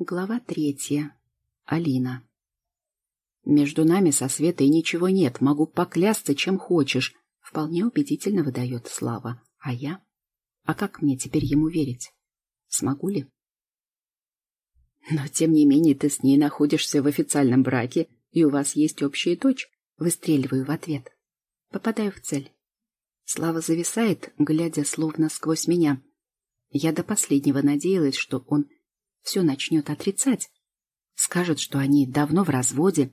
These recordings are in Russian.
Глава третья. Алина. Между нами со Светой ничего нет, могу поклясться, чем хочешь. Вполне убедительно выдает Слава. А я? А как мне теперь ему верить? Смогу ли? Но, тем не менее, ты с ней находишься в официальном браке, и у вас есть общая дочь. Выстреливаю в ответ. Попадаю в цель. Слава зависает, глядя словно сквозь меня. Я до последнего надеялась, что он все начнет отрицать. Скажет, что они давно в разводе.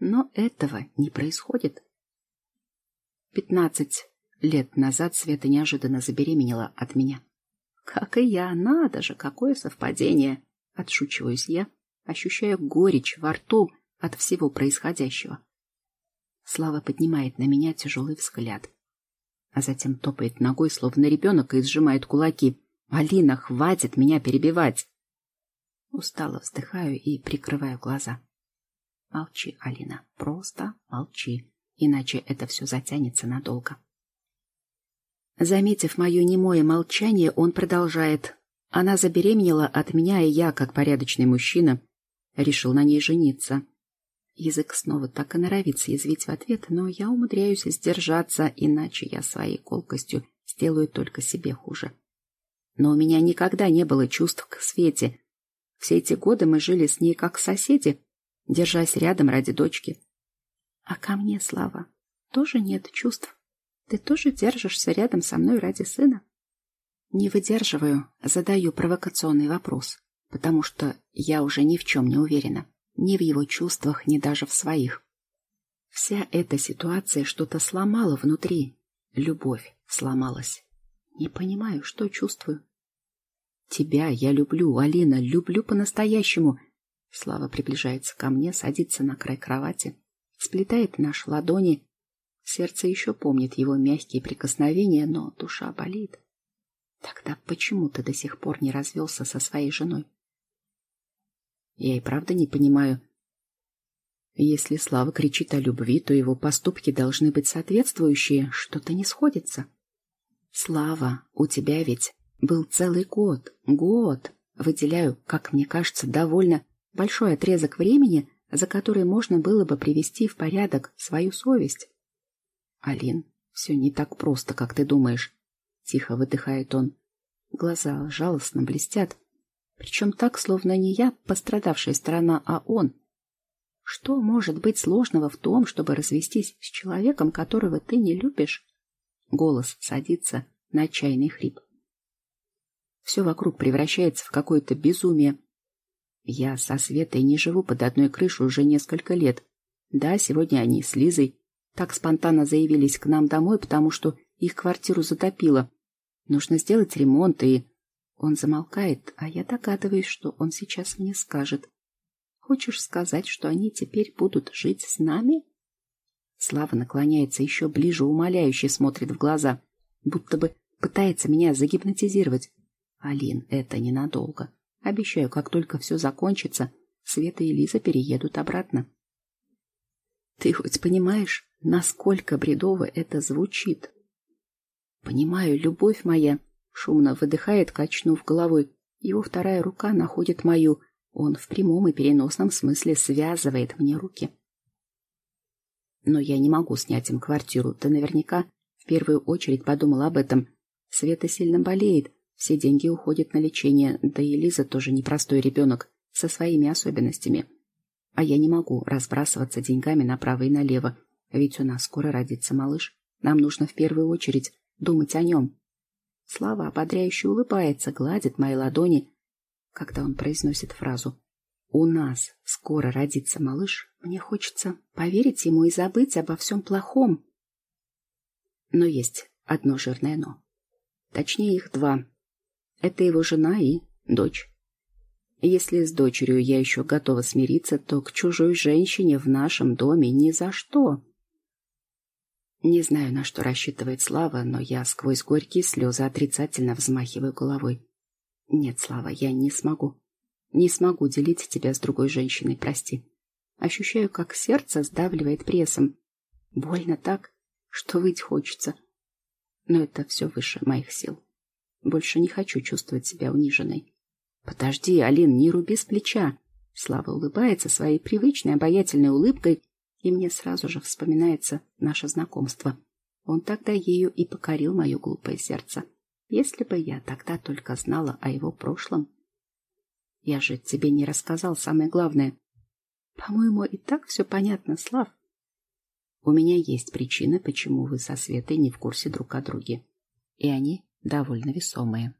Но этого не происходит. Пятнадцать лет назад Света неожиданно забеременела от меня. Как и я, надо же, какое совпадение. Отшучиваюсь я, ощущая горечь во рту от всего происходящего. Слава поднимает на меня тяжелый взгляд, а затем топает ногой, словно ребенок, и сжимает кулаки. «Алина, хватит меня перебивать!» Устало вздыхаю и прикрываю глаза. Молчи, Алина, просто молчи, иначе это все затянется надолго. Заметив мое немое молчание, он продолжает. Она забеременела от меня, и я, как порядочный мужчина, решил на ней жениться. Язык снова так и норовит съязвить в ответ, но я умудряюсь сдержаться, иначе я своей колкостью сделаю только себе хуже. Но у меня никогда не было чувств к Свете, все эти годы мы жили с ней как соседи, держась рядом ради дочки. А ко мне, Слава, тоже нет чувств. Ты тоже держишься рядом со мной ради сына? Не выдерживаю, задаю провокационный вопрос, потому что я уже ни в чем не уверена. Ни в его чувствах, ни даже в своих. Вся эта ситуация что-то сломала внутри. Любовь сломалась. Не понимаю, что чувствую. Тебя я люблю, Алина, люблю по-настоящему. Слава приближается ко мне, садится на край кровати, сплетает наши ладони. Сердце еще помнит его мягкие прикосновения, но душа болит. Тогда почему ты до сих пор не развелся со своей женой? Я и правда не понимаю. Если Слава кричит о любви, то его поступки должны быть соответствующие. Что-то не сходится. Слава, у тебя ведь был целый год, год. Выделяю, как мне кажется, довольно большой отрезок времени, за который можно было бы привести в порядок свою совесть. Алин, все не так просто, как ты думаешь. Тихо выдыхает он. Глаза жалостно блестят. Причем так, словно не я пострадавшая сторона, а он. Что может быть сложного в том, чтобы развестись с человеком, которого ты не любишь? Голос садится на отчаянный хрип. Все вокруг превращается в какое-то безумие. Я со Светой не живу под одной крышей уже несколько лет. Да, сегодня они с Лизой так спонтанно заявились к нам домой, потому что их квартиру затопило. Нужно сделать ремонт, и... Он замолкает, а я догадываюсь, что он сейчас мне скажет. Хочешь сказать, что они теперь будут жить с нами? Слава наклоняется еще ближе, умоляюще смотрит в глаза, будто бы пытается меня загипнотизировать. Алин, это ненадолго. Обещаю, как только все закончится, Света и Лиза переедут обратно. Ты хоть понимаешь, насколько бредово это звучит? Понимаю, любовь моя, шумно выдыхает, качнув головой. Его вторая рука находит мою. Он в прямом и переносном смысле связывает мне руки. Но я не могу снять им квартиру. Ты наверняка в первую очередь подумал об этом. Света сильно болеет, все деньги уходят на лечение, да и Лиза тоже непростой ребенок, со своими особенностями. А я не могу разбрасываться деньгами направо и налево, ведь у нас скоро родится малыш. Нам нужно в первую очередь думать о нем. Слава ободряюще улыбается, гладит мои ладони, когда он произносит фразу «У нас скоро родится малыш», мне хочется поверить ему и забыть обо всем плохом. Но есть одно жирное «но». Точнее, их два. Это его жена и дочь. Если с дочерью я еще готова смириться, то к чужой женщине в нашем доме ни за что. Не знаю, на что рассчитывает Слава, но я сквозь горькие слезы отрицательно взмахиваю головой. Нет, Слава, я не смогу. Не смогу делить тебя с другой женщиной, прости. Ощущаю, как сердце сдавливает прессом. Больно так, что выть хочется. Но это все выше моих сил. Больше не хочу чувствовать себя униженной. Подожди, Алин, не руби с плеча. Слава улыбается своей привычной обаятельной улыбкой, и мне сразу же вспоминается наше знакомство. Он тогда ею и покорил мое глупое сердце. Если бы я тогда только знала о его прошлом. Я же тебе не рассказал самое главное. По-моему, и так все понятно, Слав. У меня есть причины, почему вы со Светой не в курсе друг о друге. И они довольно весомые.